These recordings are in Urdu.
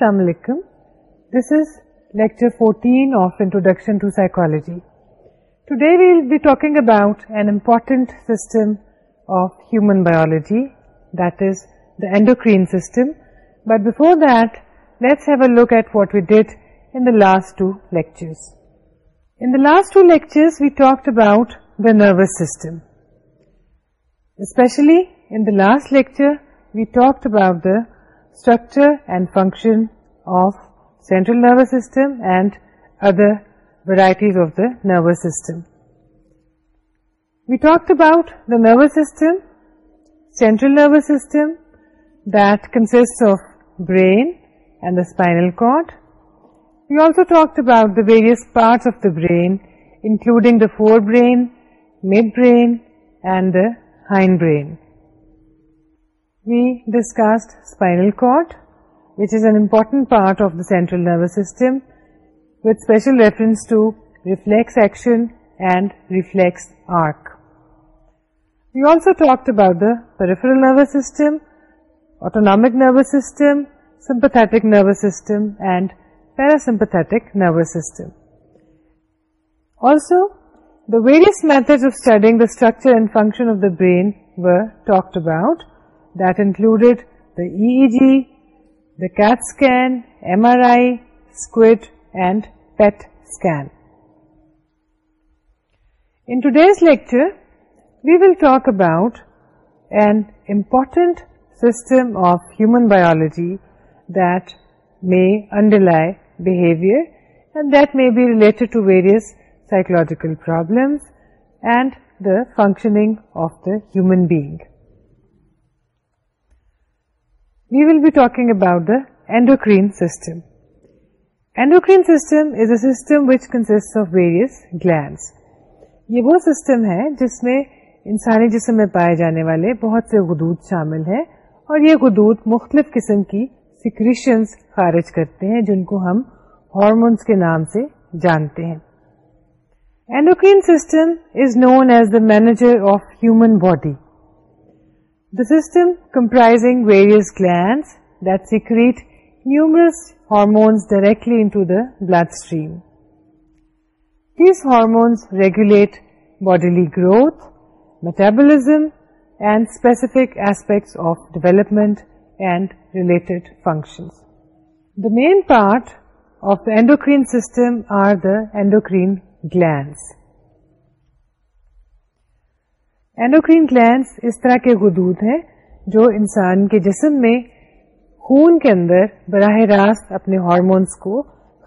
Tamlikam. This is lecture 14 of Introduction to Psychology. Today we will be talking about an important system of human biology, that is the endocrine system. But before that, let's have a look at what we did in the last two lectures. In the last two lectures we talked about the nervous system. Especially in the last lecture we talked about the structure and function of central nervous system and other varieties of the nervous system. We talked about the nervous system, central nervous system, that consists of brain and the spinal cord. We also talked about the various parts of the brain, including the forebrain, midbrain and the hindbrain. We discussed spinal cord, which is an important part of the central nervous system, with special reference to reflex action and reflex arc. We also talked about the peripheral nervous system, autonomic nervous system, sympathetic nervous system, and parasympathetic nervous system. Also, the various methods of studying the structure and function of the brain were talked about, that included the EEG, the CAT scan, MRI, SQUID and PET scan. In today's lecture, we will talk about an important system of human biology that may underlie behavior and that may be related to various psychological problems and the functioning of the human being. We about be talking about the endocrine system endocrine system is a system various glands. یہ وہ سسٹم ہے جس میں انسانی جسم میں پائے جانے والے بہت سے غدود شامل ہیں اور یہ غدود مختلف قسم کی سیکریشنس خارج کرتے ہیں جن کو ہم ہارمونس کے نام سے جانتے ہیں endocrine system is known as the manager of human body The system, comprising various glands that secrete numerous hormones directly into the bloodstream. These hormones regulate bodily growth, metabolism, and specific aspects of development and related functions. The main part of the endocrine system are the endocrine glands. Endocrine glands اس طرح کے غدود ہیں جو انسان کے جسم میں خون کے اندر براہ راست اپنے ہارمونس کو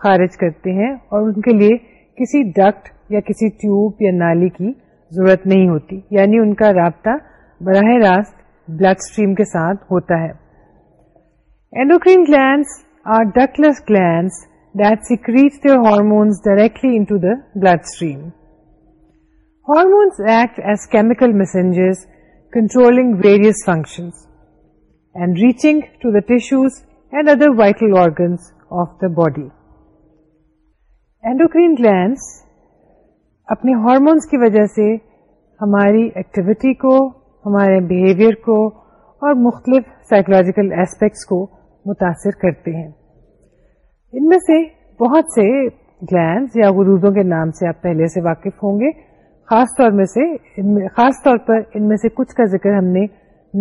خارج کرتے ہیں اور ان کے لیے کسی ڈکٹ یا کسی ٹیوب یا نالی کی ضرورت نہیں ہوتی یعنی ان کا رابطہ براہ راست بلڈ اسٹریم کے ساتھ ہوتا ہے endocrine glands are ductless glands that secrete their hormones directly in blood stream hormones act as chemical messengers controlling various functioning to the tissues and other vital organs of the body endocrine glands اپنے ہارمونس کی وجہ سے ہماری ایکٹیویٹی کو ہمارے بہیویئر کو اور مختلف سائیکولوجیکل ایسپیکٹس کو متاثر کرتے ہیں ان میں سے بہت سے گلینس یا غروبوں کے نام سے آپ پہلے سے واقف ہوں گے خاص طور میں سے خاص طور پر ان میں سے کچھ کا ذکر ہم نے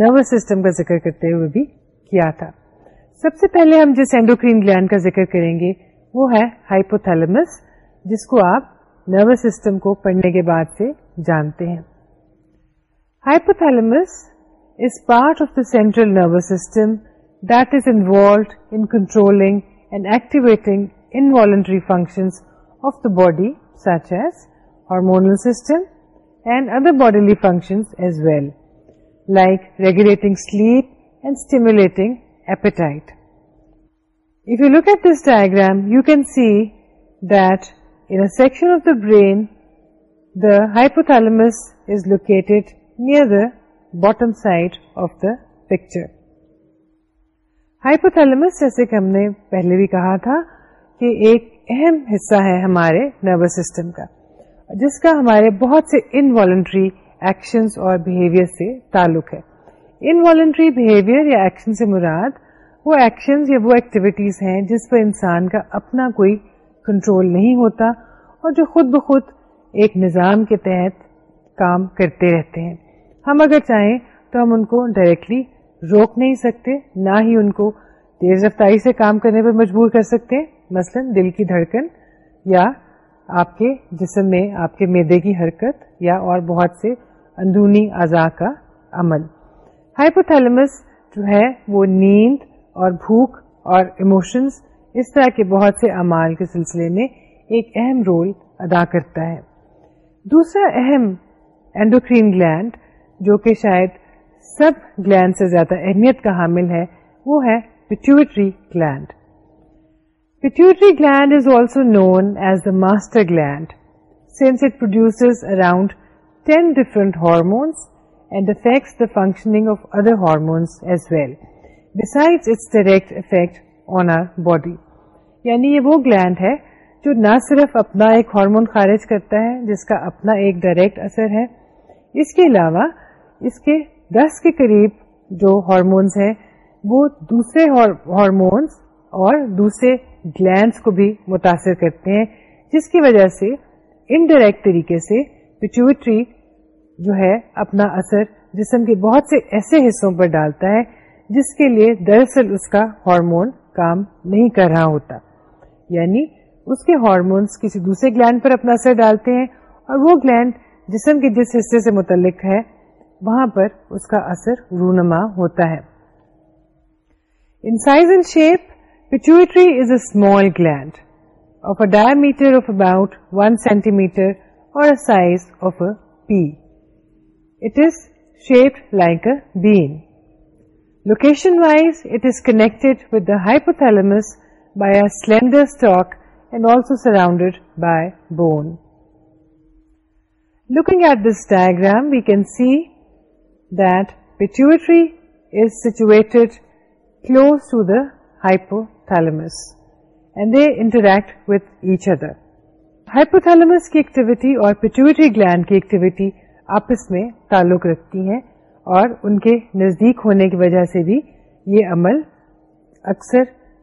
نروس سسٹم کا ذکر کرتے ہوئے بھی کیا تھا سب سے پہلے ہم جس اینڈوکرین گلینڈ کا ذکر کریں گے وہ ہے ہائپوتھیلمس جس کو آپ نروس سسٹم کو پڑھنے کے بعد سے جانتے ہیں hypothalamus is part of the central nervous system that is involved in controlling and activating involuntary function of the body such as hormone سوڈیلی functioning لس ڈائگ can Satan of the brain the hypothalamus locate near the بائڈ of the picture hypothalamus جیسے کہ ہم نے پہلے بھی کہا تھا کہ ایک اہم حصہ ہے ہمارے نروس سسٹم کا جس کا ہمارے بہت سے انوالنٹری ایکشن اور بہیویئر سے تعلق ہے انوالنٹری یا ایکشن سے مراد وہ ایکشن انسان کا اپنا کوئی کنٹرول نہیں ہوتا اور جو خود بخود ایک نظام کے تحت کام کرتے رہتے ہیں ہم اگر چاہیں تو ہم ان کو ڈائریکٹلی روک نہیں سکتے نہ ہی ان کو تیز رفتاری سے کام کرنے پر مجبور کر سکتے ہیں مثلاً دل کی دھڑکن یا آپ کے جسم میں آپ کے میدے کی حرکت یا اور بہت سے اندرونی اعضاء کا عمل ہائپوتھیلمس جو ہے وہ نیند اور بھوک اور ایموشنز اس طرح کے بہت سے اعمال کے سلسلے میں ایک اہم رول ادا کرتا ہے دوسرا اہم اینڈوکرین گلینڈ جو کہ شاید سب گلینڈ سے زیادہ اہمیت کا حامل ہے وہ ہے pituitary gland pituitary gland is also known as داسٹر gland since produce around ten different hormones the functioning of other hormones well decide effect on our body یعنی یہ وہ گلینڈ ہے جو نہ صرف اپنا ایک ہارمون خارج کرتا ہے جس کا اپنا ایک ڈائریکٹ اثر ہے اس کے علاوہ اس کے دس کے قریب جو ہارمونس ہیں وہ دوسرے ہارمونس اور دوسرے گلینڈس کو بھی متاثر کرتے ہیں جس کی وجہ سے انڈائریکٹ طریقے سے پچوٹری جو ہے اپنا اثر جسم کے بہت سے ایسے حصوں پر ڈالتا ہے جس کے لیے دراصل اس کا ہارمون کام نہیں کر رہا ہوتا یعنی اس کے ہارمونس کسی دوسرے گلینڈ پر اپنا اثر ڈالتے ہیں اور وہ گلینڈ جسم کے جس حصے سے متعلق ہے وہاں پر اس کا اثر رونما ہوتا ہے in size and shape Pituitary is a small gland of a diameter of about 1 centimeter or a size of a pea. It is shaped like a bean. Location-wise, it is connected with the hypothalamus by a slender stalk and also surrounded by bone. Looking at this diagram, we can see that pituitary is situated close to the hypothalamus. Interact which other hypothalamus کی ایکٹیویٹی اور پیٹویٹری گلینڈ کی ایکٹیویٹی آپس میں تعلق رکھتی ہیں اور یہ عمل اکثر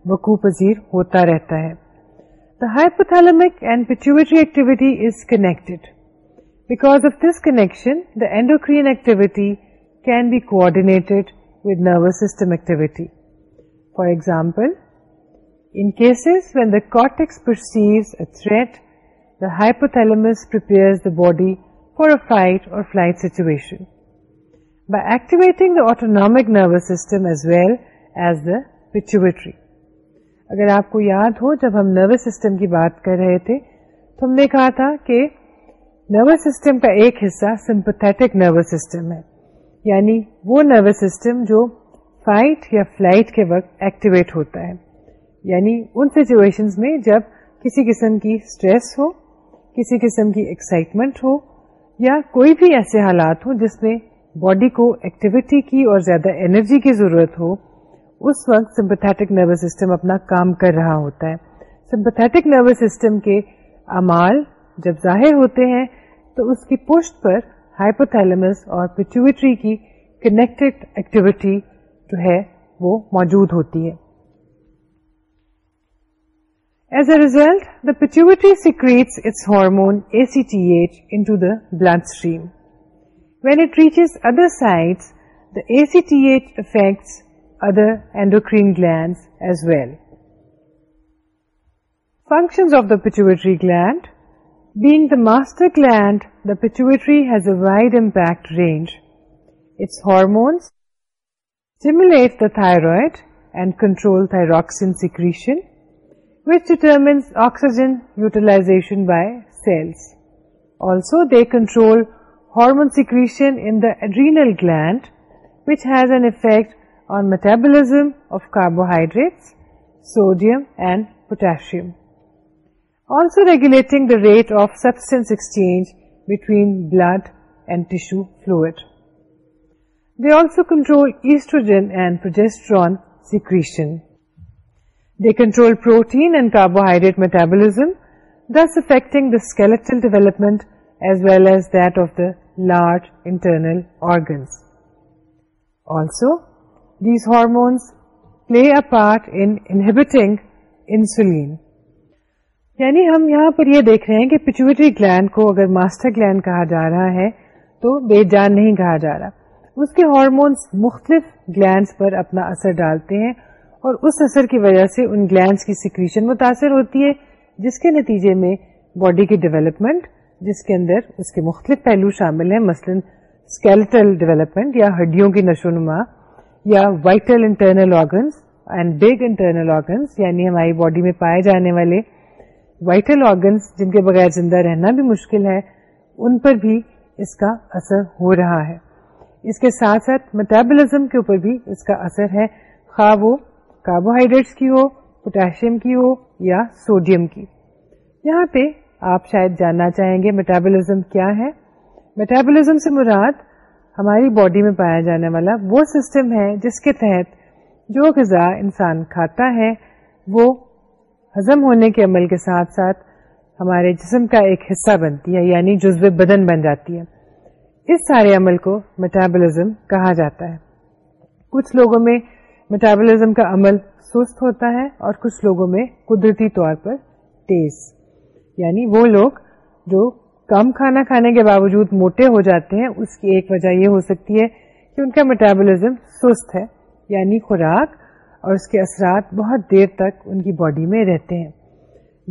بکو پذیر ہوتا رہتا ہے the hypothalamic pituitary activity is connect back of this connection the endocrine activity can be coordinated with nervous system activity for example In cases when the the the cortex perceives a threat, hypothalamus prepares body for a fight or flight situation. By activating the autonomic nervous system as well as the pituitary. اگر آپ کو یاد ہو جب ہم نروس سسٹم کی بات کر رہے تھے تو ہم نے کہا تھا کہ نروس سسٹم کا ایک حصہ سمپتھیٹک نروس سسٹم ہے یعنی وہ نروس سسٹم جو فائٹ یا فلائٹ کے وقت ایکٹیویٹ ہوتا ہے یعنی ان سچویشن میں جب کسی قسم کی اسٹریس ہو کسی قسم کی ایکسائٹمنٹ ہو یا کوئی بھی ایسے حالات ہو جس میں باڈی کو ایکٹیویٹی کی اور زیادہ انرجی کی ضرورت ہو اس وقت سمپتھیٹک نروس سسٹم اپنا کام کر رہا ہوتا ہے سمپتھیٹک نروس سسٹم کے امال جب ظاہر ہوتے ہیں تو اس کی پشت پر ہائپوتھیلمس اور پچویٹری کی کنیکٹڈ ایکٹیویٹی جو ہے وہ موجود ہوتی ہے As a result, the pituitary secretes its hormone ACTH into the bloodstream. When it reaches other sites, the ACTH affects other endocrine glands as well. Functions of the pituitary gland. Being the master gland, the pituitary has a wide impact range. Its hormones stimulate the thyroid and control thyroxine secretion which determines oxygen utilization by cells. Also, they control hormone secretion in the adrenal gland, which has an effect on metabolism of carbohydrates, sodium and potassium. Also regulating the rate of substance exchange between blood and tissue fluid. They also control estrogen and progesterone secretion. They control protein and carbohydrate metabolism, thus affecting the skeletal development as well as that of the large internal organs. Also, these hormones play a part in inhibiting insulin. یعنی ہم یہاں پر یہ دیکھ رہے ہیں کہ پچوٹری گلینڈ کو اگر ماسٹر گلینڈ کہا جا رہا ہے تو بے جان نہیں کہا جا رہا اس کے ہارمونس مختلف گلینڈس پر اپنا اثر ڈالتے ہیں اور اس اثر کی وجہ سے ان گلینڈس کی سیکویشن متاثر ہوتی ہے جس کے نتیجے میں باڈی کی ڈیولپمنٹ جس کے اندر اس کے مختلف پہلو شامل ہیں مثلاً اسکیلٹل ڈیولپمنٹ یا ہڈیوں کی نشو نما یا vital internal organs and big internal organs یعنی ہماری باڈی میں پائے جانے والے وائٹل آرگنس جن کے بغیر زندہ رہنا بھی مشکل ہے ان پر بھی اس کا اثر ہو رہا ہے اس کے ساتھ ساتھ میٹابلزم کے اوپر بھی اس کا اثر ہے خواہ وہ کاربوہائیڈریٹس کی ہو پوٹاشیم کی ہو یا سوڈیم کی یہاں پہ آپ شاید جاننا چاہیں گے میٹابولزم کیا ہے میٹابولزم سے مراد ہماری باڈی میں پایا جانے والا وہ سسٹم ہے جس کے تحت جو غذا انسان کھاتا ہے وہ ہضم ہونے کے عمل کے ساتھ ساتھ ہمارے جسم کا ایک حصہ بنتی ہے یعنی جزو بدن بن جاتی ہے اس سارے عمل کو میٹابولزم کہا جاتا ہے کچھ لوگوں میں میٹابلزم کا عمل سست ہوتا ہے اور کچھ لوگوں میں قدرتی طور پر تیز یعنی وہ لوگ جو کم کھانا کھانے کے باوجود موٹے ہو جاتے ہیں اس کی ایک وجہ یہ ہو سکتی ہے کہ ان کا سست ہے یعنی خوراک اور اس کے اثرات بہت دیر تک ان کی باڈی میں رہتے ہیں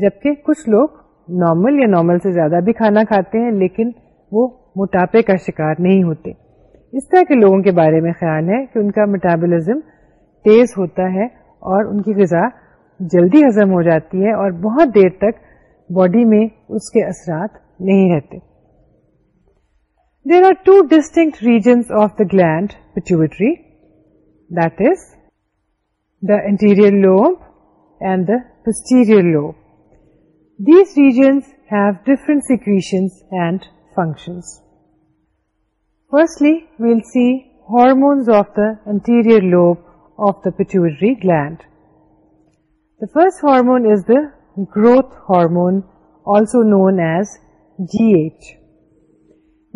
جبکہ کچھ لوگ نارمل یا نارمل سے زیادہ بھی کھانا کھاتے ہیں لیکن وہ موٹاپے کا شکار نہیں ہوتے اس طرح کے لوگوں کے بارے میں خیال ہے کہ ان کا میٹابولزم تیز ہوتا ہے اور ان کی غذا جلدی ہزم ہو جاتی ہے اور بہت دیر تک باڈی میں اس کے اثرات نہیں رہتے there are two distinct regions of the gland that is the anterior lobe and the posterior lobe these regions have different secretion and function firstly we'll see hormones of the anterior lobe of the pituitary gland. The first hormone is the growth hormone, also known as GH.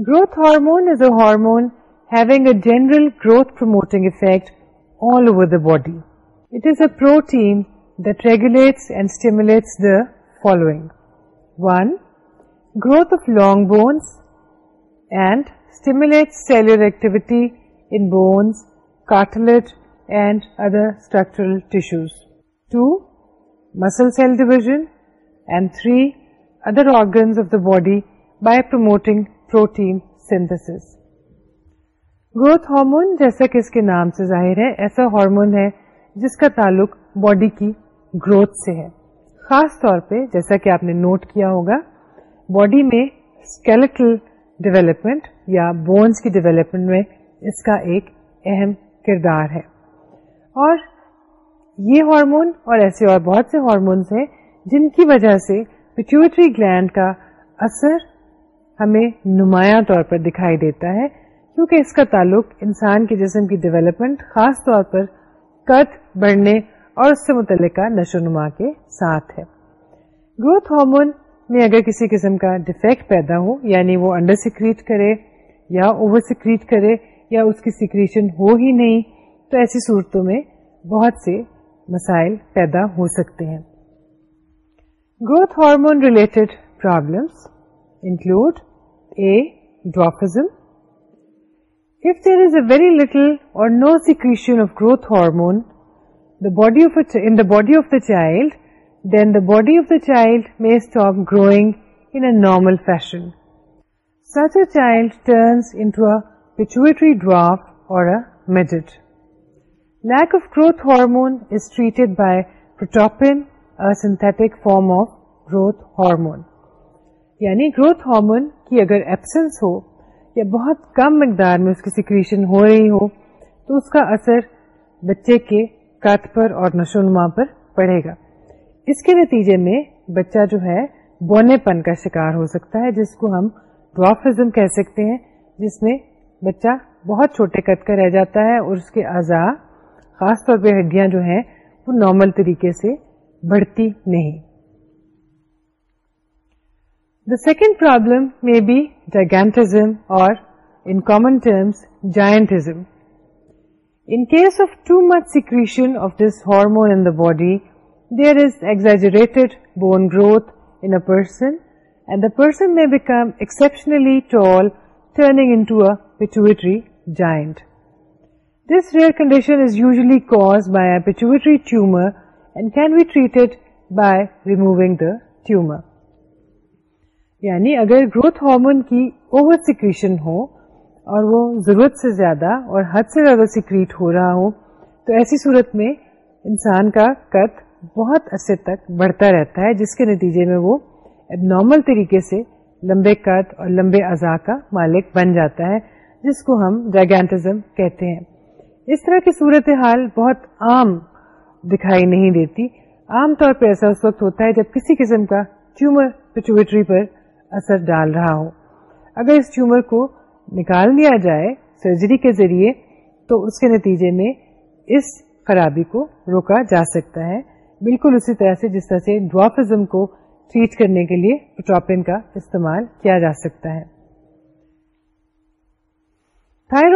Growth hormone is a hormone having a general growth promoting effect all over the body. It is a protein that regulates and stimulates the following: 1. Growth of long bones and stimulates cellular activity in bones, cartilage and other structural tissues to muscle cell division and three other organs of the body by promoting protein synthesis. Growth hormone جیسا کہ اس کے نام سے ظاہر ہے ایسا ہارمون ہے جس کا تعلق باڈی کی گروتھ سے ہے خاص طور پہ جیسا کہ آپ نے نوٹ کیا ہوگا باڈی میں ڈیولپمنٹ یا بونس کی ڈیولپمنٹ میں اس کا ایک اہم کردار ہے اور یہ ہارمون اور ایسے اور بہت سے ہارمونس ہیں جن کی وجہ سے میچورٹری گلینڈ کا اثر ہمیں نمایاں طور پر دکھائی دیتا ہے کیونکہ اس کا تعلق انسان کے جسم کی ڈیولپمنٹ خاص طور پر قد بڑھنے اور اس سے متعلقہ نشو نما کے ساتھ ہے گروتھ ہارمون میں اگر کسی قسم کا ڈیفیکٹ پیدا ہو یعنی وہ انڈر سیکریٹ کرے یا اوور سیکریٹ کرے یا اس کی سیکریشن ہو ہی نہیں تو ایسی صورتوں میں بہت سے مسائل پیدا ہو سکتے ہیں growth hormone related problems include a or no there is a very little or no a of growth hormone body of the child then the body of the child stop growing in a a normal fashion such a child turns a pituitary dwarf or or میڈٹ lack of growth hormone is treated by synthetic form of growth hormone یعنی گروتھ ہارمون کی اگر ایبسنس ہو یا بہت کم مقدار میں اس کی سیکریشن ہو رہی ہو تو اس کا اثر بچے کے کت پر اور نشو نما پر پڑے گا اس کے نتیجے میں بچہ جو ہے بونے پن کا شکار ہو سکتا ہے جس کو ہم ڈافزم کہہ سکتے ہیں جس میں بچہ بہت چھوٹے کٹ کا رہ جاتا ہے اور اس کے اذا خاص طور پہ ہڈیاں جو ہیں وہ نارمل طریقے سے بڑھتی نہیں دا سیکنڈ پرابلم میں بی جائگینٹزم اور in common terms جائنٹزم in case of too much secretion of this hormone in the body there is exaggerated bone growth in person and the person may become exceptionally tall turning in to a pituitary giant this rare condition is usually caused by اچری tumour and can be treat by removing tumour یعنی اگر گروتھ ہارمون کی اوور سیکریشن ہو اور وہ ضرورت سے زیادہ اور حد سے زیادہ سیکریٹ ہو رہا ہو تو ایسی صورت میں انسان کا کت بہت عرصے تک بڑھتا رہتا ہے جس کے نتیجے میں وہ اب نارمل طریقے سے لمبے قت اور لمبے اعضاء کا مالک بن جاتا ہے جس کو ہم ڈیگینٹزم کہتے ہیں اس طرح کی صورت حال بہت عام دکھائی نہیں دیتی عام طور پہ ایسا اس وقت ہوتا ہے جب کسی قسم کا ٹیومر پیٹوٹری پر اثر ڈال رہا ہو اگر اس ٹیومر کو نکال دیا جائے سرجری کے ذریعے تو اس کے نتیجے میں اس خرابی کو روکا جا سکتا ہے بالکل اسی طرح سے جس طرح سے ڈوافزم کو ٹریٹ کرنے کے لیے پٹراپن کا استعمال کیا جا سکتا ہے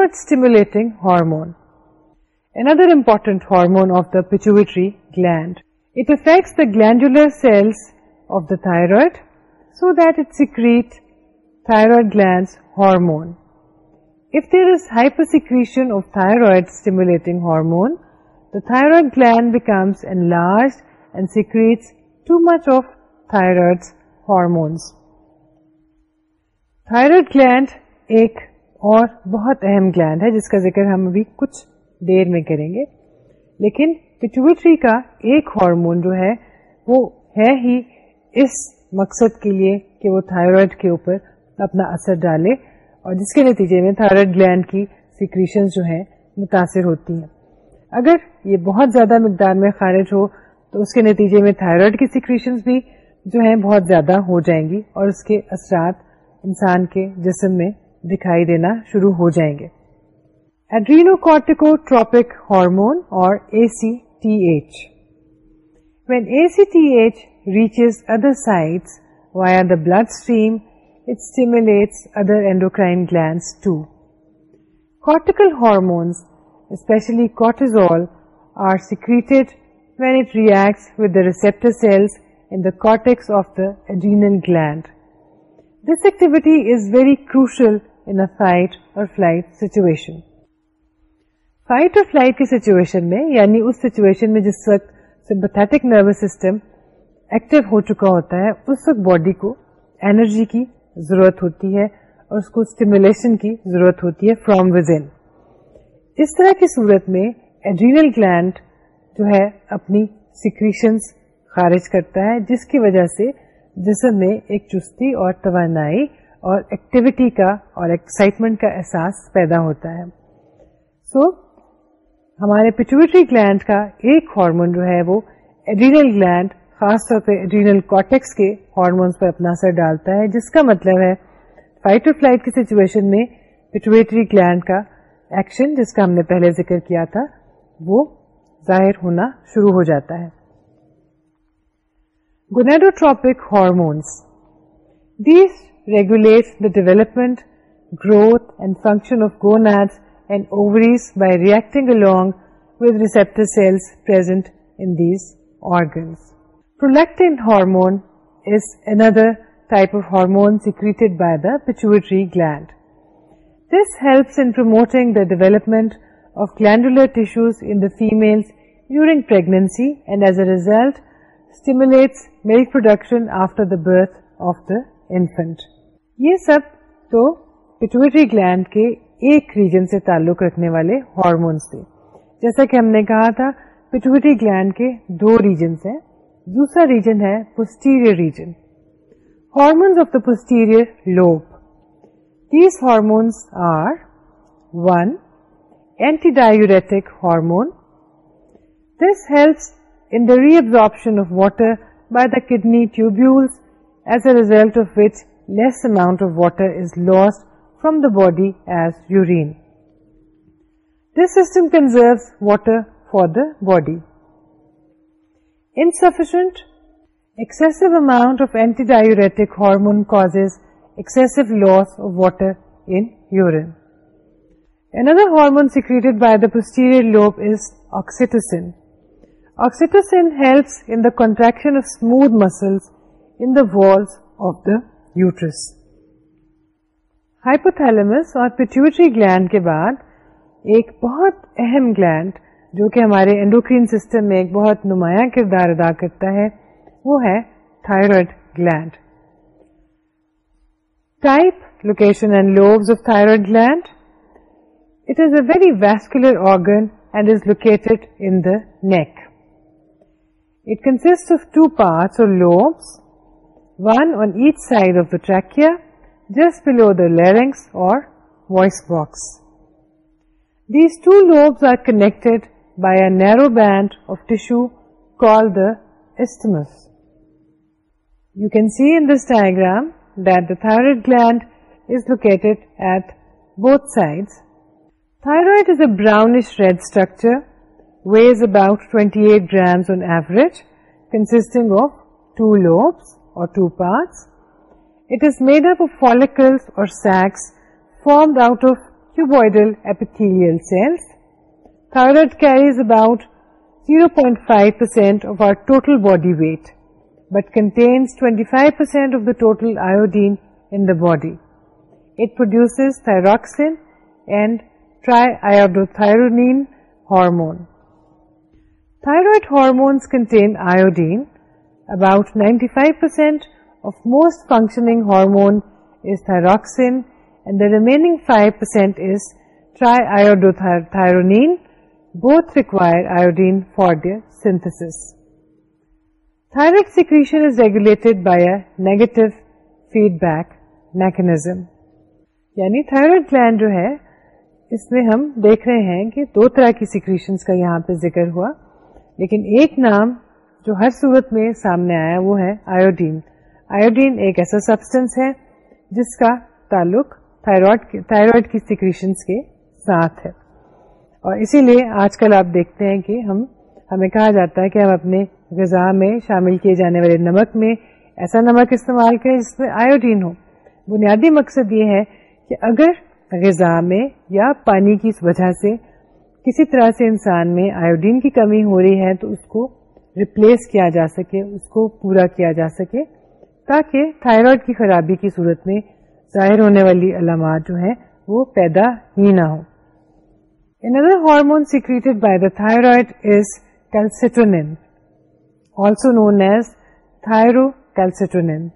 stimulating hormone another important hormone of the pituitary gland the gland so دیکھ سیکریٹر دا تھاڈ gland becomes and large and secrete too much of the hormones Thailand ایک اور بہت اہم گلینڈ ہے جس کا ذکر ہم ابھی کچھ دیر میں کریں گے لیکن پچوٹری کا ایک ہارمون جو ہے وہ ہے ہی اس مقصد کے لیے کہ وہ تھائرائڈ کے اوپر اپنا اثر ڈالے اور جس کے نتیجے میں تھائرائڈ گلینڈ کی سیکریشن جو ہے متاثر ہوتی ہیں اگر یہ بہت زیادہ مقدار میں خارج ہو تو اس کے نتیجے میں تھائرائڈ کی سیکریشن بھی جو ہے بہت زیادہ ہو جائیں گی اور اس کے اثرات انسان کے جسم میں دکھائی دینا شروع ہو جائیں گے ایڈرینو کارٹیک hormone C T H reaches other endo gland cortical hormones especially receptor cells the adrenal gland this activity is very crucial flight اور فائٹ اور فلائٹ کی سچویشن میں یعنی اس سچویشن میں جس وقت سمپتھیٹک نروس سسٹم ایکٹیو ہو چکا ہوتا ہے اس وقت باڈی کو اینرجی کی ضرورت ہوتی ہے اور اس اس کو اسٹیمولیشن کی کی ضرورت ہوتی ہے ہے فرام طرح صورت میں ایڈرینل گلینڈ جو اپنی سیکریشنس خارج کرتا ہے جس کی وجہ سے جسم میں ایک چستی اور توانائی اور ایکٹیویٹی کا اور ایکسائٹمنٹ کا احساس پیدا ہوتا ہے سو so, ہمارے پیٹویٹری گلینڈ کا ایک ہارمون جو ہے وہ ایڈینل گلینڈ خاص طور پہ کارٹیکس کے ہارمونس پر اپنا اثر ڈالتا ہے جس کا مطلب ہے فائٹ اور فلائٹ کی سچویشن میں پیٹویٹری گلینڈ کا ایکشن جس کا ہم نے پہلے ذکر کیا تھا وہ ظاہر ہونا شروع ہو جاتا ہے gonadotropic hormones these regulate the development growth and function of gonads and ovaries by reacting الاگ ویسپٹرگن product hormone type of hormone secrete by the pituitary gland this helps in promoting the development of glandular tissues in the female during pregnancy and as a result stimulate milk production after the birth of the infant یہ سب تو پیچویٹری گلینڈ کے ایک ریجن سے تعلق رکھنے والے ہارمونس تھے جیسا کہ ہم نے کہا تھا پٹوٹی گلینڈ کے دو ریجنس ہیں دوسرا ریجن ہے posterior region hormones of the posterior lobe these hormones are one antidiuretic hormone this helps in the reabsorption of water by the kidney tubules as a result of which less amount of water is loss from the body as urine. This system conserves water for the body. Insufficient, excessive amount of antidiuretic hormone causes excessive loss of water in urine. Another hormone secreted by the posterior lobe is oxytocin. Oxytocin helps in the contraction of smooth muscles in the walls of the uterus. Hypothalamus اور پیٹیوٹری گلینڈ کے بعد ایک بہت اہم گلینڈ جو کہ ہمارے انڈوکرین سسٹم میں ایک بہت نمایاں کردار ادا کرتا ہے وہ ہے thyroid gland type location and lobes of thyroid gland it is a very vascular organ and is located in the neck it consist of two parts or lobes one on each side of the trachea just below the larynx or voice box. These two lobes are connected by a narrow band of tissue called the isthmus. You can see in this diagram that the thyroid gland is located at both sides. Thyroid is a brownish-red structure, weighs about 28 grams on average, consisting of two lobes or two parts it is made up of follicles or sacs formed out of cuboidal epithelial cells. Thyroid carries about 0.5% of our total body weight, but contains 25% of the total iodine in the body. It produces thyroxine and triiodothyronine hormone. Thyroid hormones contain iodine. About 95% most triiodothyronine. Hormone is iodine and the synthesis. Five secretion is regulated by a feedback mechanism یعنی تھائرائڈ گلینڈ جو ہے اس میں ہم دیکھ رہے ہیں کہ دو طرح کی سیکریشنس کا یہاں پہ ذکر ہوا لیکن ایک نام جو ہر صورت میں سامنے آیا وہ ہے آیوڈین آئیوڈین ایک ایسا سبسٹینس ہے جس کا تعلق کی سیکریشن کے ساتھ ہے اور اسی لیے آج کل آپ دیکھتے ہیں کہ ہم ہمیں کہا جاتا ہے کہ ہم اپنے غذا میں شامل کیے جانے والے نمک میں ایسا نمک استعمال کریں جس میں آیوڈین ہو بنیادی مقصد یہ ہے کہ اگر غذا میں یا پانی کی اس وجہ سے کسی طرح سے انسان میں آیوڈین کی کمی ہو رہی ہے تو اس کو ریپلیس کیا جا سکے اس کو پورا کیا جا سکے تاکہ تھائرائڈ کی خرابی کی صورت میں ظاہر ہونے والی علامات جو ہیں وہ پیدا ہی نہ ہو Another hormone secreted by the thyroid is calcitonin, also known as thyrocalcitonin.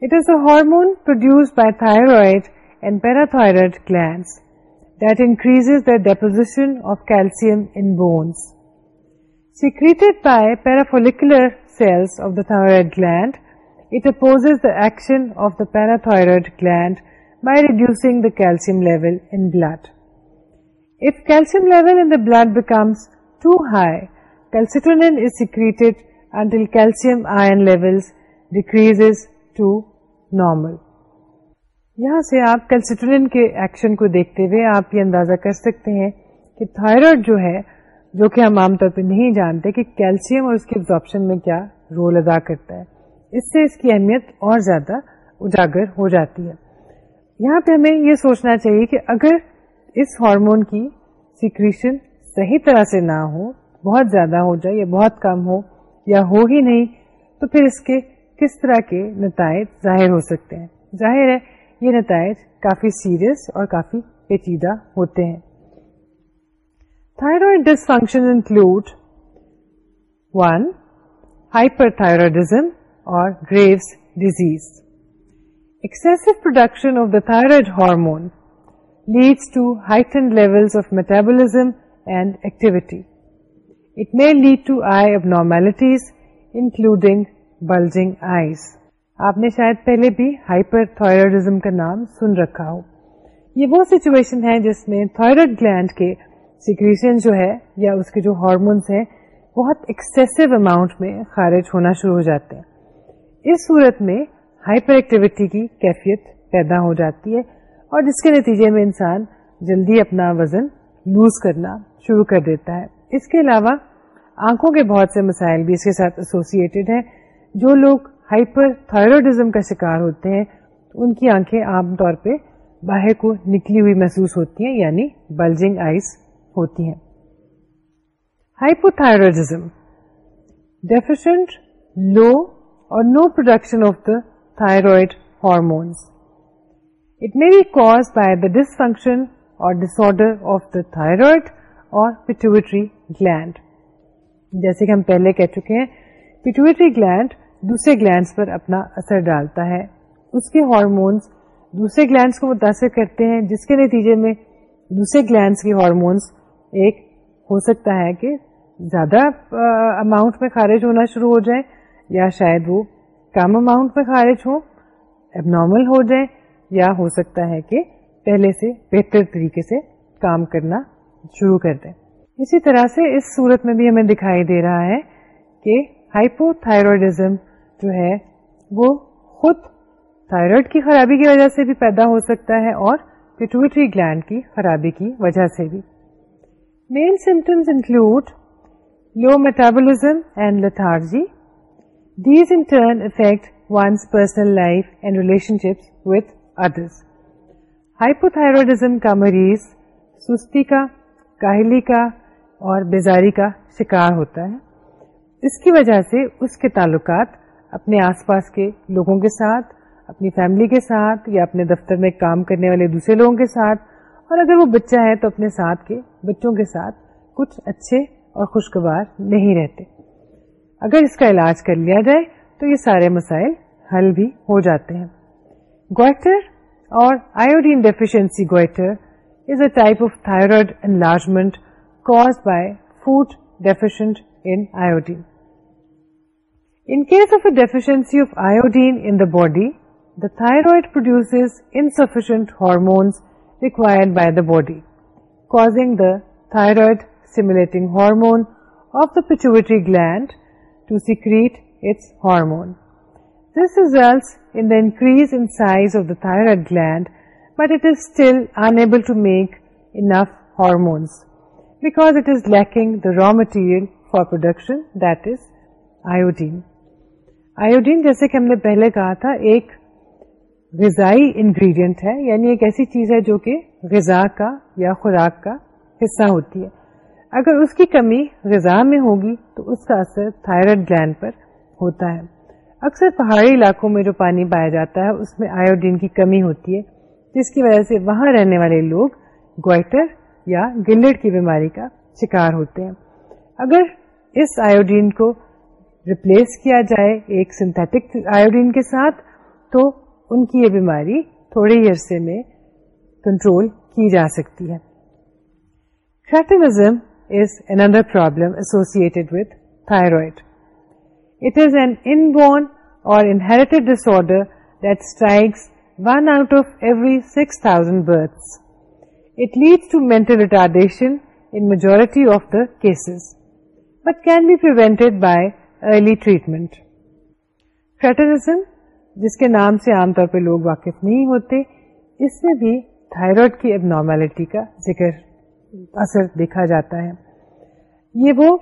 It is a hormone produced by thyroid and parathyroid glands that increases the deposition of calcium in bones. Secreted by parafollicular cells of the thyroid gland, action of the blood. If gland by reducing the calcium level in blood calcitonin is secreted until calcium ion level decrease to normal یہاں سے آپ کیلسیٹرین کے ایکشن کو دیکھتے ہوئے آپ یہ اندازہ کر سکتے ہیں کہ تھائرائڈ جو ہے جو کہ ہم عام طور پہ نہیں جانتے کہ کیلشیم اور اس کے ابزارپشن میں کیا رول ادا کرتا ہے اس سے اس کی اہمیت اور زیادہ اجاگر ہو جاتی ہے یہاں پہ ہمیں یہ سوچنا چاہیے کہ اگر اس ہارمون کی سیکریشن صحیح طرح سے نہ ہو بہت زیادہ ہو جائے یا بہت کم ہو یا ہو ہی نہیں تو پھر اس کے کس طرح کے نتائج ظاہر ہو سکتے ہیں ظاہر ہے یہ نتائج کافی سیریس اور کافی پیچیدہ ہوتے ہیں thyroid dysfunction include one hyperthyroidism or Graves disease excessive production of the thyroid hormone leads to heightens of metabolic and activity it may lead to eye abnormalities including bulging eyes آپ نے شاید پہلے بھی ہائپر تھوڑیزم کا نام سن رکھا ہو یہ وہ سچویشن ہے جس میں تھوڑ گلینڈ کے سیکریشن جو ہے یا اس کے جو ہارمونس ہیں بہت ایکسیسو اماؤنٹ میں خارج ہونا شروع ہو جاتے ہیں اس صورت میں ہائپر ایکٹیویٹی کی کیفیت پیدا ہو جاتی ہے اور جس کے نتیجے میں انسان جلدی اپنا وزن لوز کرنا شروع کر دیتا ہے اس کے علاوہ آنکھوں کے بہت سے مسائل بھی اس کے ساتھ ایسوسیٹیڈ ہیں جو لوگ ہائپر تھائروڈیزم کا شکار ہوتے ہیں ان کی آنکھیں عام طور پہ باہر کو نکلی ہوئی محسوس ہوتی ہیں یعنی بلجنگ آئس ہوتی ہیں hypo deficient low or no production of the thyroid hormones. It may be caused by the dysfunction or disorder of the thyroid or pituitary gland. جیسے کہ ہم پہلے کہہ چکے ہیں pituitary gland دوسرے glands پر اپنا اثر ڈالتا ہے اس کے ہارمونس دوسرے گلینڈس کو متاثر کرتے ہیں جس کے نتیجے میں دوسرے گلینڈس کے ہارمونس ایک ہو سکتا ہے کہ زیادہ اماؤنٹ میں خارج ہونا شروع ہو جائیں یا شاید وہ کم اماؤنٹ میں خارج ہو اب نارمل ہو جائے یا ہو سکتا ہے کہ پہلے سے بہتر طریقے سے کام کرنا شروع کر دیں اسی طرح سے اس صورت میں بھی ہمیں دکھائی دے رہا ہے کہ ہائپو تھائیرزم جو ہے وہ خود کی خرابی کی وجہ سے بھی پیدا ہو سکتا ہے اور پیٹوٹری گلینڈ کی خرابی کی وجہ سے بھی main symptoms include low metabolism and lethargy کا مریض سستی کا کاہلی کا اور بیزاری کا شکار ہوتا ہے اس کی وجہ سے اس کے تعلقات اپنے آس پاس کے لوگوں کے ساتھ اپنی فیملی کے ساتھ یا اپنے دفتر میں کام کرنے والے دوسرے لوگوں کے ساتھ اور اگر وہ بچہ ہے تو اپنے ساتھ کے بچوں کے ساتھ کچھ اچھے اور خوشگوار نہیں رہتے اگر اس کا علاج کر لیا جائے تو یہ سارے مسائل حل بھی ہو جاتے ہیں گوئٹر اور iodine deficiency گوئٹر is a type of thyroid in enlargement cause by food deficient in case of a deficiency of iodine in the body the تھاڈ produce in sufficient hormones required by the body causing the تھا ride اسٹیملیٹنگ hormone of the pituitary gland to C create it's hormone this the size of the تھاز still انو میک انف ہارمونس بیکاز لیکن raw material for production that is iodine iodine جیسے کہ ہم نے پہلے کہا تھا ایک غذائی انگریڈینٹ ہے یعنی ایک ایسی چیز ہے جو کہ غذا کا یا خوراک کا حصہ ہوتی ہے اگر اس کی کمی غذا میں ہوگی تو اس کا اثر پر ہوتا ہے اکثر پہاڑی علاقوں میں جو پانی پایا جاتا ہے اس میں آیوڈین کی کمی ہوتی ہے جس کی وجہ سے وہاں رہنے والے لوگ گوئٹر یا گلڈ کی بیماری کا شکار ہوتے ہیں اگر اس آیوڈین کو ریپلیس کیا جائے ایک سنتھیٹک آئیوڈین کے ساتھ تو ان کی یہ بیماری تھوڑے ہی عرصے میں کنٹرول کی جا سکتی ہے پروسیٹڈ with thyroid it is an inborn or inherit disorder one out of every six thousand birth it leads to mentality of the cases but can be پرائی ارلی ٹریٹمینٹ فیٹلزم جس کے نام سے عام طور پہ لوگ واقف نہیں ہوتے اس میں بھی تھارائڈ کی اب نارمیلٹی کا ذکر اثر دیکھا جاتا ہے یہ وہ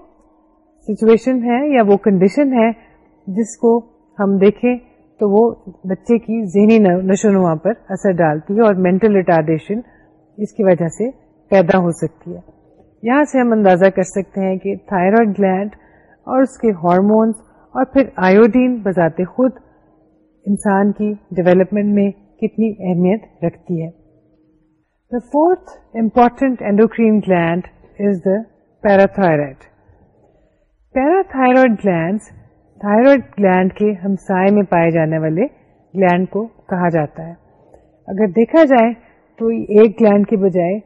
سچویشن ہے یا وہ کنڈیشن ہے جس کو ہم دیکھیں تو وہ بچے کی ذہنی نشو نما پر اثر ڈالتی ہے اور مینٹل ریٹارڈیشن اس کی وجہ سے پیدا ہو سکتی ہے یہاں سے ہم اندازہ کر سکتے ہیں کہ تھائرائڈ گلینڈ اور اس کے ہارمونس اور پھر آیوڈین بذات خود انسان کی ڈیولپمنٹ میں کتنی اہمیت رکھتی ہے fourth important endocrine gland is the parathyroid parathyroid کے ہمسائے میں پائے جانے والے گلینڈ کو کہا جاتا ہے اگر دیکھا جائے تو ایک گلینڈ کے بجائے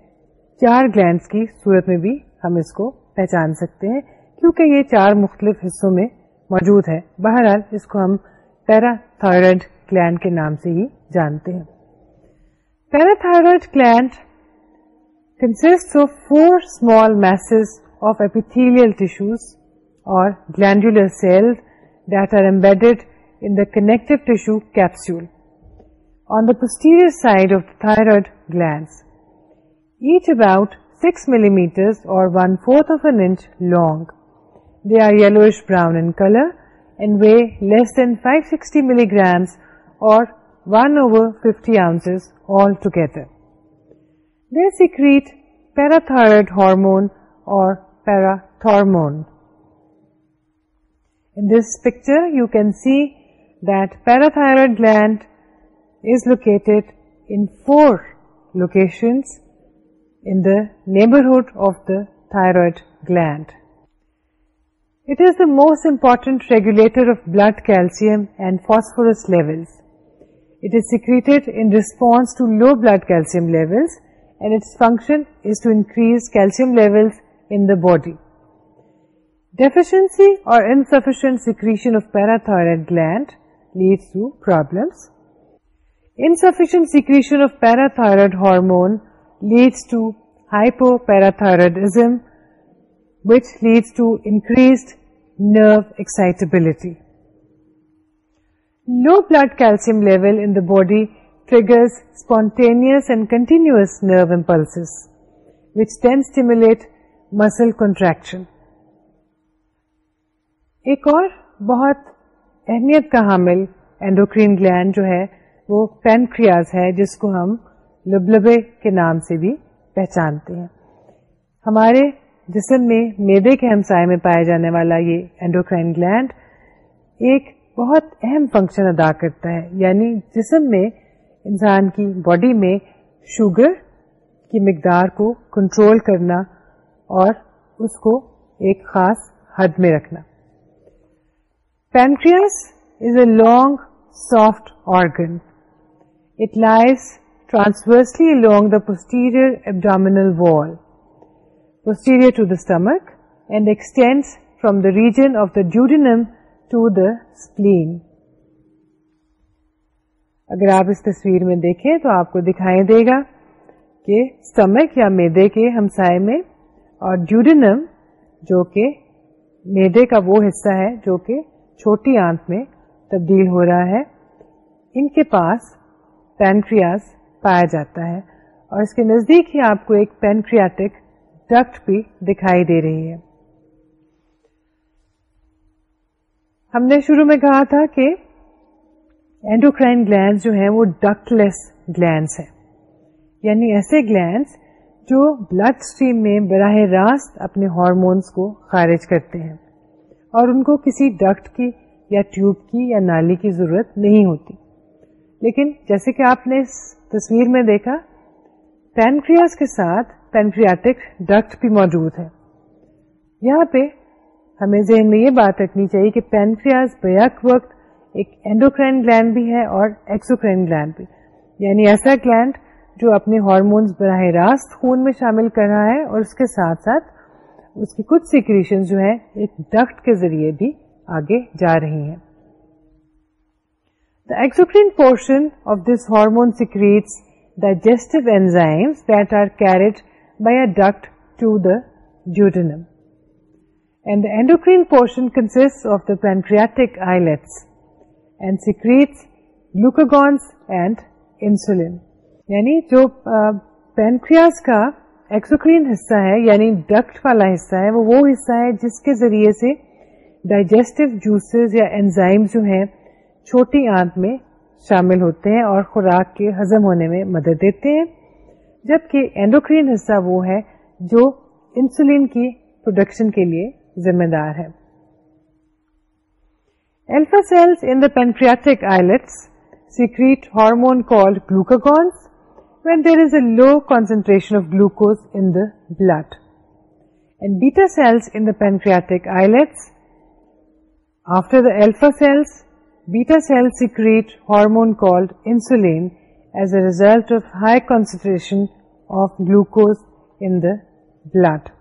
چار گلینڈس کی صورت میں بھی ہم اس کو پہچان سکتے ہیں کیونکہ یہ چار مختلف حصوں میں موجود ہے بہرحال اس کو ہم پیرا تھائرائڈ گلینڈ کے نام سے ہی جانتے ہیں Parathyroid gland consists of four small masses of epithelial tissues or glandular cells that are embedded in the connective tissue capsule on the posterior side of the thyroid glands, each about 6 millimeters or 1/4 of an inch long. They are yellowish brown in color and weigh less than 560 milligrams or 1 over 50 ounces altogether. They secrete parathyroid hormone or parathormone. In this picture, you can see that parathyroid gland is located in 4 locations in the neighborhood of the thyroid gland. It is the most important regulator of blood calcium and phosphorus levels. It is secreted in response to low blood calcium levels, and its function is to increase calcium levels in the body. Deficiency or insufficient secretion of parathyroid gland leads to problems. Insufficient secretion of parathyroid hormone leads to hypoparathyroidism, which leads to increased nerve excitability. Low blood calcium level in the body فیگر spontaneous and continuous nerve impulse muscle contraction ایک اور بہت اہمیت کا حامل اینڈوکرین گلینڈ جو ہے وہ پینکریاز ہے جس کو ہم لبلبے کے نام سے بھی پہچانتے ہیں ہمارے جسم میں میدے کے ہمسائے میں پایا جانے والا یہ اینڈوکرائن گلینڈ ایک بہت اہم فنکشن ادا کرتا ہے یعنی جسم میں انسان کی باڈی میں شوگر کی مقدار کو کنٹرول کرنا اور اس کو ایک خاص حد میں رکھنا pancreas is a long soft organ it lies transversely along the posterior abdominal wall posterior to the stomach and extend from the region of the duodenum to the spleen اگر آپ اس تصویر میں دیکھیں تو آپ کو دکھائی دے گا کہ سمک یا میدے کے ہمسائے میں اور ڈیوڈینم جو کہ میدے کا وہ حصہ ہے جو کہ چھوٹی آنت میں تبدیل ہو رہا ہے ان کے پاس پینکریاز پایا جاتا ہے اور اس کے نزدیک ہی آپ کو ایک پینکریاٹک ڈکٹ بھی دکھائی دے رہی ہے ہم نے شروع میں کہا تھا کہ اینڈوکرائن جو جو ہیں ہیں وہ ڈکٹ لیس یعنی ایسے بلڈ میں براہ راست اپنے ہارمونس کو خارج کرتے ہیں اور ان کو کسی ڈکٹ کی یا ٹیوب کی یا نالی کی ضرورت نہیں ہوتی لیکن جیسے کہ آپ نے اس تصویر میں دیکھا پینکریاس کے ساتھ پینکریاٹک ڈکٹ بھی موجود ہے یہاں پہ ہمیں ذہن میں یہ بات رکھنی چاہیے کہ پینفیاز بیک وقت ایک اینڈوکرائن گلینڈ بھی ہے اور ایکسوکرائن گلینڈ بھی یعنی ایسا گلینڈ جو اپنے ہارمونز براہ راست خون میں شامل کر رہا ہے اور اس کے ساتھ ساتھ اس کی کچھ سیکریشن جو ہے ایک ڈکٹ کے ذریعے بھی آگے جا رہی ہیں The exocrine portion of this hormone secretes digestive enzymes that are carried by a duct to the duodenum. And endocrine portion consist of the pancreatic آئیٹ سیکریٹ گلوکوگونس یعنی جو پینکریاز کا ایکسوکرین حصہ ہے یعنی ڈکٹ والا حصہ ہے وہ وہ حصہ ہے جس کے ذریعے سے ڈائجسٹو جوسز یا اینزائم جو ہیں چھوٹی آنت میں شامل ہوتے ہیں اور خوراک کے ہضم ہونے میں مدد دیتے ہیں جبکہ اینڈوکرین حصہ وہ ہے جو انسولین کی پروڈکشن کے لیے ذمہ دار ہے alpha cells in the pancreatic islets secrete hormone glucagons when there is a low concentration of glucose in the blood and beta cells in the pancreatic islets after the alpha cells beta cell secrete hormone called insulin as a result of high concentration of glucose in the blood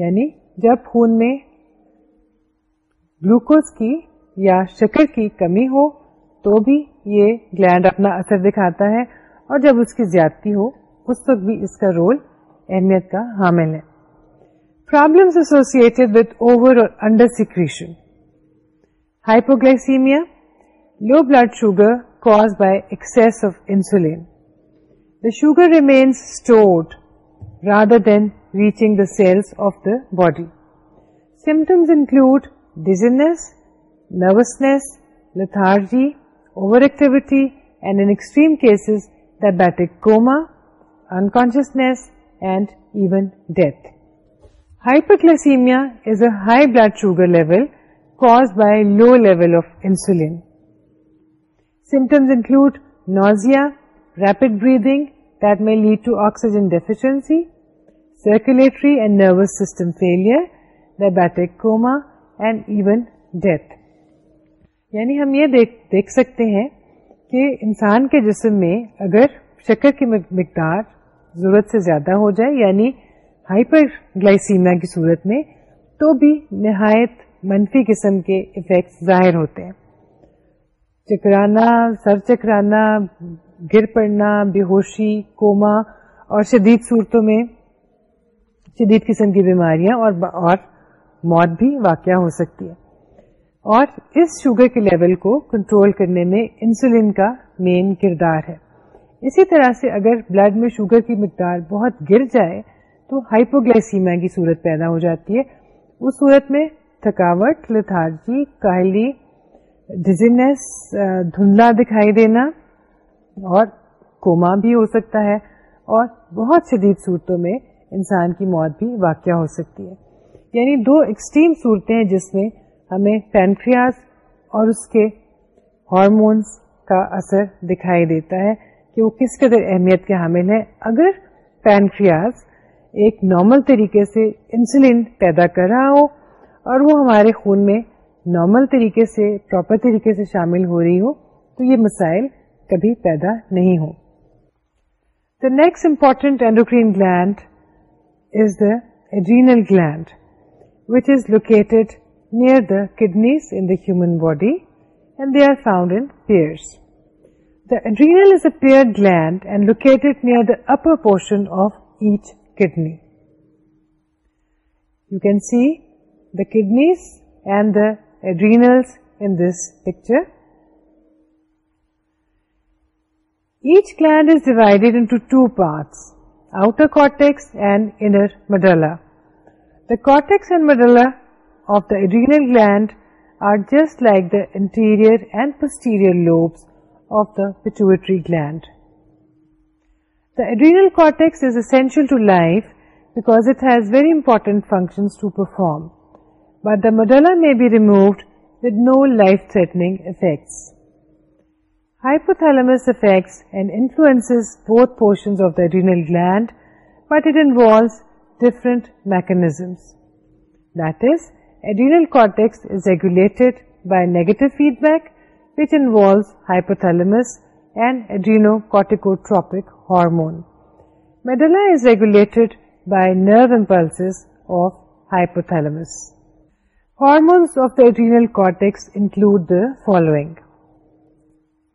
یعنی جب خون میں گلوکوز کی یا شکر کی کمی ہو تو بھی یہ گلینڈ اپنا اثر دکھاتا ہے اور جب اس کی زیادتی ہو اس وقت بھی اس کا رول اہمیت کا حامل ہے problem secretion hypoglycaemia low blood sugar cause by of insulin the sugar remains stored rather than reaching the cells of the body. Symptoms include dizziness, nervousness, lethargy, overactivity, and in extreme cases, diabetic coma, unconsciousness, and even death. Hyperglycemia is a high blood sugar level caused by low level of insulin. Symptoms include nausea, rapid breathing that may lead to oxygen deficiency, circulatory and nervous system failure diabetic coma and even death یعنی ہم یہ دیکھ سکتے ہیں کہ انسان کے جسم میں اگر شکر کی مقدار ضرورت سے زیادہ ہو جائے یعنی ہائپر گلائسیمیا کی صورت میں تو بھی نہایت منفی قسم کے افیکٹ ظاہر ہوتے ہیں چکرانا سر چکرانا گر پڑنا بے ہوشی کوما اور شدید صورتوں میں شدید قسم کی بیماریاں اور موت بھی واقع ہو سکتی ہے اور اس شوگر کے لیول کو کنٹرول کرنے میں انسولین کا مین کردار ہے اسی طرح سے اگر بلڈ میں شوگر کی مقدار بہت گر جائے تو ہائپوگلائسیما کی صورت پیدا ہو جاتی ہے اس صورت میں تھکاوٹ کاہلی دھندلا دکھائی دینا اور کوما بھی ہو سکتا ہے اور بہت شدید صورتوں میں انسان کی موت بھی واقع ہو سکتی ہے یعنی دو ایکسٹریم صورتیں جس میں ہمیں پینکریاز اور اس کے ہارمونس کا اثر دکھائی دیتا ہے کہ وہ کس قدر اہمیت کے حامل ہیں اگر پینکریاز ایک نارمل طریقے سے انسولین پیدا کر رہا ہو اور وہ ہمارے خون میں نارمل طریقے سے پراپر طریقے سے شامل ہو رہی ہو تو یہ مسائل کبھی پیدا نہیں the next endocrine gland is the adrenal gland, which is located near the kidneys in the human body, and they are found in pairs. The adrenal is a paired gland and located near the upper portion of each kidney. You can see the kidneys and the adrenals in this picture. Each gland is divided into two parts, outer cortex and inner medulla. The cortex and medulla of the adrenal gland are just like the anterior and posterior lobes of the pituitary gland. The adrenal cortex is essential to life because it has very important functions to perform, but the medulla may be removed with no life-threatening effects. Hypothalamus affects and influences both portions of the adrenal gland, but it involves different mechanisms. That is, adrenal cortex is regulated by negative feedback, which involves hypothalamus and adrenocorticotropic hormone. Medulla is regulated by nerve impulses of hypothalamus. Hormones of the adrenal cortex include the following: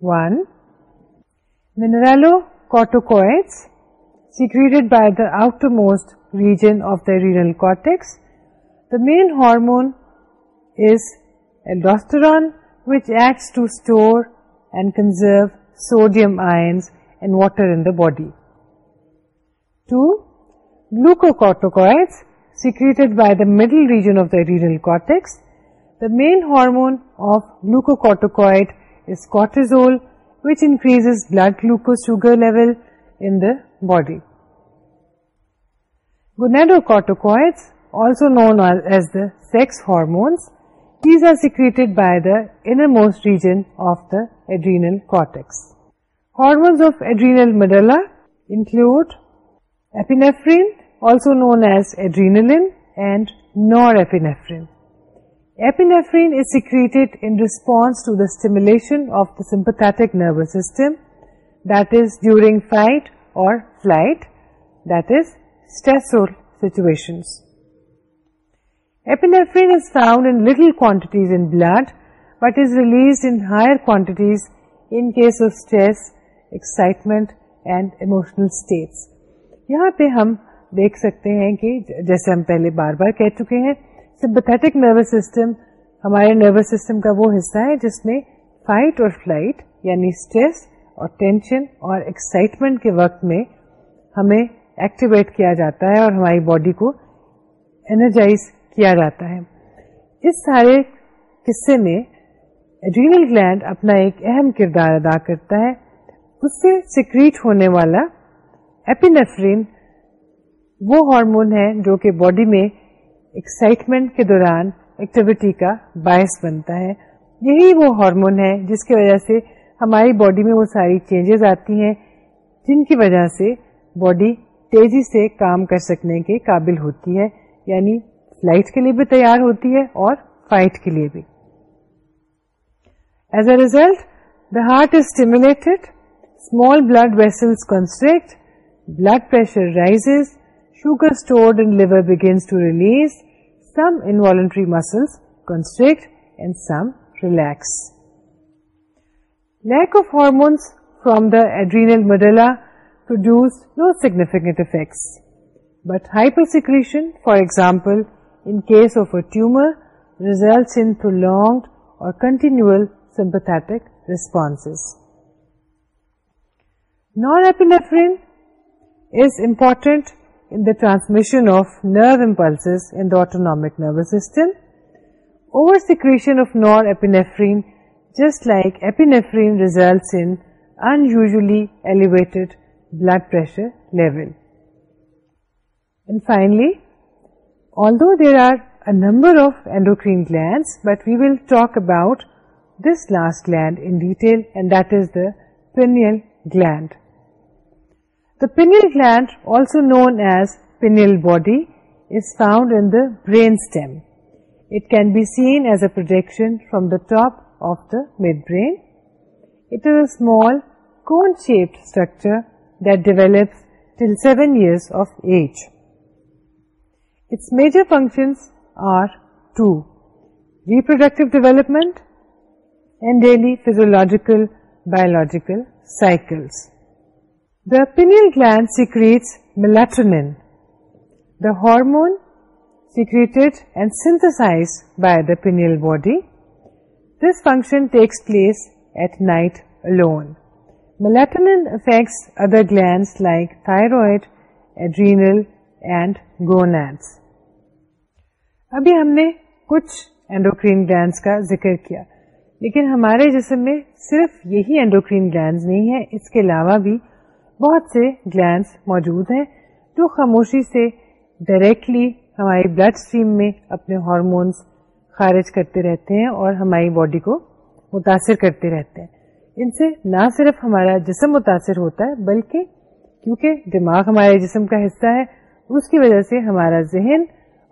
1. Mineralocorticoids secreted by the outermost region of the renal cortex. The main hormone is aldosterone, which acts to store and conserve sodium ions and water in the body. 2. Glucocorticoids secreted by the middle region of the renal cortex. The main hormone of glucocorticoid is cortisol, which increases blood glucose sugar level in the body. Gonadocorticoids, also known as the sex hormones, these are secreted by the innermost region of the adrenal cortex. Hormones of adrenal medulla include epinephrine, also known as adrenaline, and norepinephrine. Epinephrine is secreted in response to the stimulation of the sympathetic nervous system that is during fight اور flight that is situation epinephrine little quantities in blood what is release in higher quantities in case of stress excitement and emotional states یہاں پہ ہم دیکھ سکتے ہیں کہ جیسے ہم پہلے بار بار کہہ چکے ہیں سمپیٹک نروس سسٹم ہمارے نروس سسٹم کا وہ حصہ ہے جس میں فائٹ یعنی اور فلائٹ یعنی اسٹریس اور ٹینشن اور ایکسائٹمنٹ کے وقت میں ہمیں ایکٹیویٹ کیا جاتا ہے اور ہماری باڈی کو اینرجائز کیا جاتا ہے اس سارے قصے میں ایڈرینل گلینڈ اپنا ایک اہم کردار ادا کرتا ہے اس سے سیکریٹ ہونے والا ایپینفرین وہ ہارمون ہے جو کہ باڈی میں ایکسائٹمنٹ کے دوران ایکٹیویٹی کا باعث بنتا ہے یہی وہ ہارمون ہے جس کی وجہ سے ہماری باڈی میں وہ ساری چینجز آتی ہیں جن کی وجہ سے باڈی تیزی سے کام کر سکنے کے قابل ہوتی ہے یعنی فلائٹ کے لیے بھی تیار ہوتی ہے اور فائٹ کے لیے بھی as a result the heart is stimulated small blood vessel constrict blood pressure rise Sugar stored in liver begins to release. Some involuntary muscles constrict and some relax. Lack of hormones from the adrenal medulla produced no significant effects. But hypersecretion, for example, in case of a tumor, results in prolonged or continual sympathetic responses. Norepinephrine is important in the transmission of nerve impulses in the autonomic nervous system. Over-secretion of norepinephrine, just like epinephrine, results in unusually elevated blood pressure level. And finally, although there are a number of endocrine glands, but we will talk about this last gland in detail, and that is the pineal gland. The pineal gland, also known as pineal body, is found in the brainstem. It can be seen as a projection from the top of the midbrain. It is a small cone-shaped structure that develops till 7 years of age. Its major functions are 2: reproductive development and daily physiological biological cycles. Pineal gland secrete melatonin the hormone secrete and synthesise by the pineal body this function affects other glands like تھو نینڈ ابھی ہم نے کچھ اینڈوکرین گلینڈس کا ذکر کیا لیکن ہمارے جسم میں صرف یہی اینڈوکرین گلینڈ نہیں ہے اس کے علاوہ بھی بہت سے گلینس موجود ہیں جو خاموشی سے ڈائریکٹلی ہماری بلڈ اسٹریم میں اپنے ہارمونس خارج کرتے رہتے ہیں اور ہماری باڈی کو متاثر کرتے رہتے ہیں ان سے نہ صرف ہمارا جسم متاثر ہوتا ہے بلکہ کیونکہ دماغ ہمارے جسم کا حصہ ہے اس کی وجہ سے ہمارا ذہن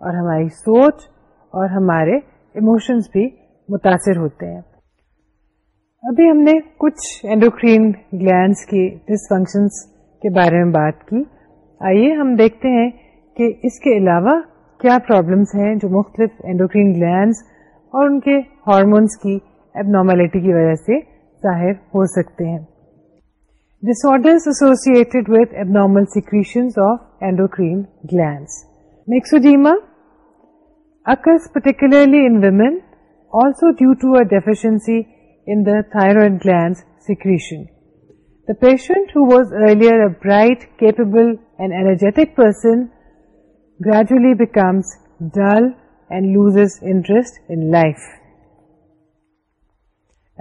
اور ہماری سوچ اور ہمارے ایموشنس بھی متاثر ہوتے ہیں ابھی ہم نے کچھ اینڈوکرین گلینڈس ڈس فنکشنس کے بارے میں بات کی آئیے ہم دیکھتے ہیں کہ اس کے علاوہ کیا پرابلمس ہیں جو مختلف اینڈوکرین گلینڈس اور ان کے ہارمونس کی نارملٹی کی وجہ سے ظاہر ہو سکتے ہیں disorder secretion of endocrine glands myxoedema میکسوڈیماس particularly in women also due to air deficiency in the thyroid gland's secretion. The patient, who was earlier a bright, capable and energetic person, gradually becomes dull and loses interest in life.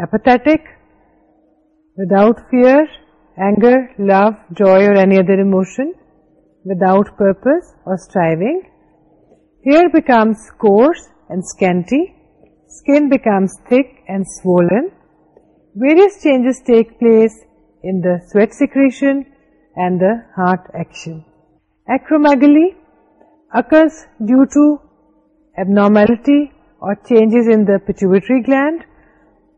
Apathetic, without fear, anger, love, joy or any other emotion, without purpose or striving. Hair becomes coarse and scanty, skin becomes thick and swollen, Various changes take place in the sweat secretion and the heart action. Acromegaly occurs due to abnormality or changes in the pituitary gland.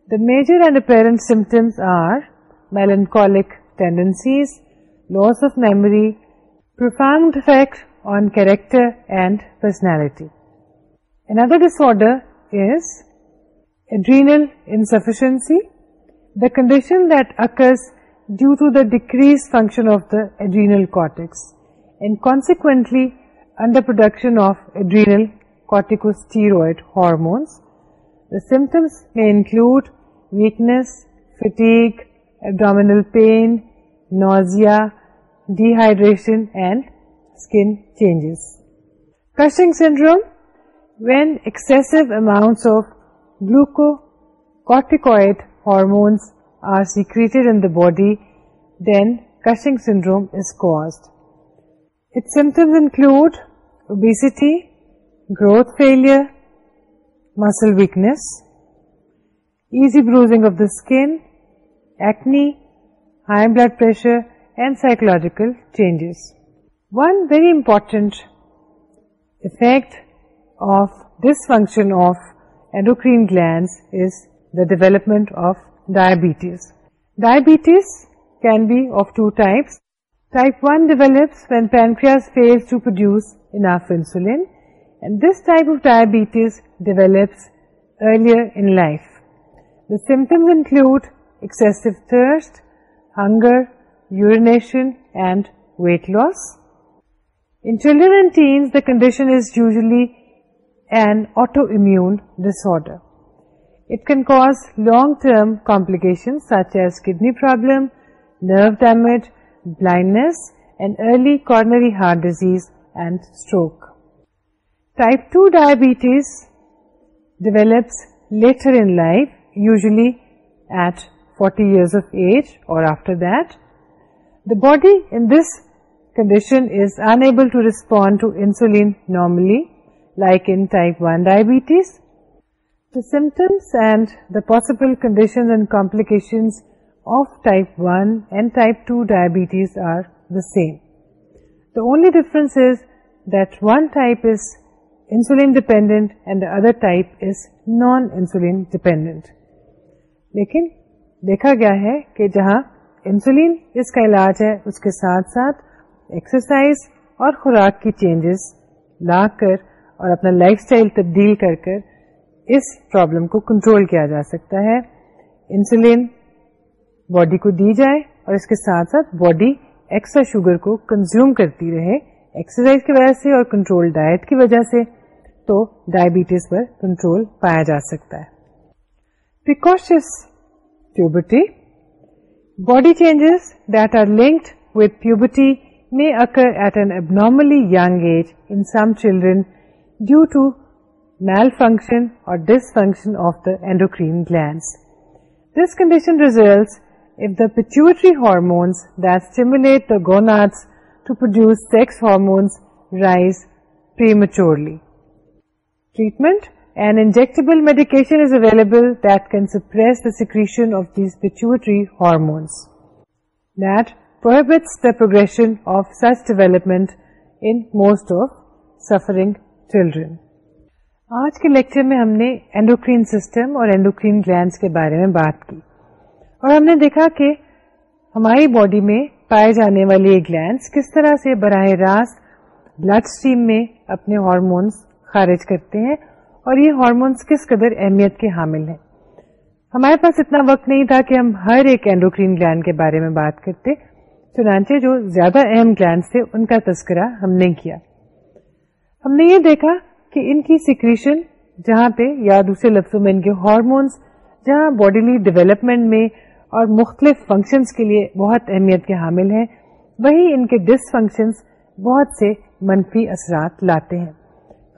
The major and apparent symptoms are melancholic tendencies, loss of memory, profound effect on character and personality. Another disorder is adrenal insufficiency the condition that occurs due to the decreased function of the adrenal cortex and consequently underproduction of adrenal corticosteroid hormones. The symptoms may include weakness, fatigue, abdominal pain, nausea, dehydration and skin changes. Cushing syndrome, when excessive amounts of glucocorticoid hormones are secreted in the body, then Cushing syndrome is caused. Its symptoms include obesity, growth failure, muscle weakness, easy bruising of the skin, acne, high blood pressure, and psychological changes. One very important effect of dysfunction of endocrine glands is the development of diabetes. Diabetes can be of two types. Type 1 develops when pancreas fails to produce enough insulin, and this type of diabetes develops earlier in life. The symptoms include excessive thirst, hunger, urination, and weight loss. In children and teens, the condition is usually an autoimmune disorder. It can cause long-term complications such as kidney problem, nerve damage, blindness, and early coronary heart disease and stroke. Type 2 diabetes develops later in life, usually at 40 years of age or after that. The body in this condition is unable to respond to insulin normally, like in type 1 diabetes, symptoms and the possible condition only difference is that one type is insulin dependent and other type is non insulin dependent لیکن دیکھا گیا ہے کہ جہاں انسولین اس کا علاج ہے اس کے ساتھ ساتھ ایکسرسائز اور خوراک کی چینجز لا کر اور اپنا لائف اسٹائل تبدیل کر کر اس پرابلم کو کنٹرول کیا جا سکتا ہے انسولین باڈی کو دی جائے اور اس کے ساتھ ساتھ باڈی ایکسٹرا شوگر کو کنزیوم کرتی رہے ایکسرسائز کی وجہ سے اور کنٹرول ڈائٹ کی وجہ سے تو ڈائبٹیز پر کنٹرول پایا جا سکتا ہے precocious puberty body changes that are linked with puberty may occur at an abnormally young age in some children due to malfunction or dysfunction of the endocrine glands this condition results if the pituitary hormones that stimulate the gonads to produce sex hormones rise prematurely. Treatment An injectable medication is available that can suppress the secretion of these pituitary hormones. That prohibits the progression of such development in most of suffering children. آج کے لیکچر میں ہم نے اینڈوکرین سسٹم اور اینڈوکرین گلینڈس کے بارے میں بات کی اور ہم نے دیکھا کہ ہماری باڈی میں پائے جانے والے گلینڈ کس طرح سے براہ راست بلڈ اسٹریم میں اپنے ہارمونس خارج کرتے ہیں اور یہ ہارمونس کس قدر اہمیت کے حامل ہیں ہمارے پاس اتنا وقت نہیں تھا کہ ہم ہر ایک اینڈوکرین گلینڈ کے بارے میں بات کرتے چنانچہ جو زیادہ اہم گلینڈس تھے ان کا تذکرہ ہم نے کیا ہم نے یہ دیکھا کہ ان کی سیکریشن جہاں پہ یا دوسرے لفظوں میں ان کے ہارمونس جہاں باڈیلی ڈیولپمنٹ میں اور مختلف فنکشنس کے لیے بہت اہمیت کے حامل ہیں وہی ان کے ڈس فنکشنز بہت سے منفی اثرات لاتے ہیں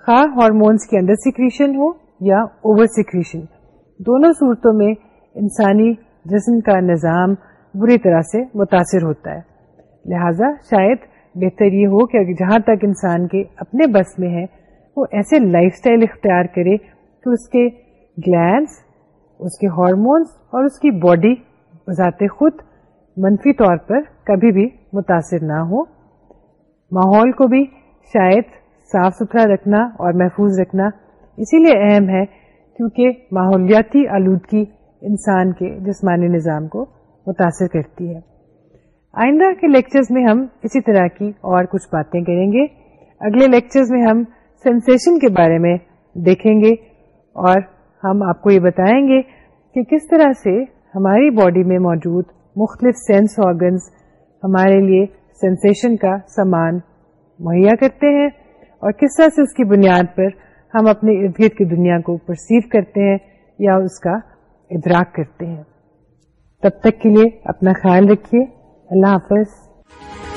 خواہ ہارمونس کے اندر سیکریشن ہو یا اوور سیکریشن دونوں صورتوں میں انسانی جسم کا نظام بری طرح سے متاثر ہوتا ہے لہذا شاید بہتر یہ ہو کہ جہاں تک انسان کے اپنے بس میں ہے وہ ایسے لائف اسٹائل اختیار کرے کہ اس کے گلینس کے ہارمونس اور اس کی باڈی ذات خود منفی طور پر کبھی بھی متاثر نہ ہو ماحول کو بھی شاید صاف ستھرا رکھنا اور محفوظ رکھنا اسی لیے اہم ہے کیونکہ ماحولیاتی آلودگی انسان کے جسمانی نظام کو متاثر کرتی ہے آئندہ کے لیکچرز میں ہم اسی طرح کی اور کچھ باتیں کریں گے اگلے لیکچرز میں ہم سینسیشن کے بارے میں دیکھیں گے اور ہم آپ کو یہ بتائیں گے کہ کس طرح سے ہماری باڈی میں موجود مختلف سینس آرگنس ہمارے لیے سینسیشن کا سامان مہیا کرتے ہیں اور کس طرح سے اس کی بنیاد پر ہم اپنے ارد گرد کی دنیا کو پرسیو کرتے ہیں یا اس کا ادراک کرتے ہیں تب تک کے لیے اپنا خیال رکھیے اللہ حافظ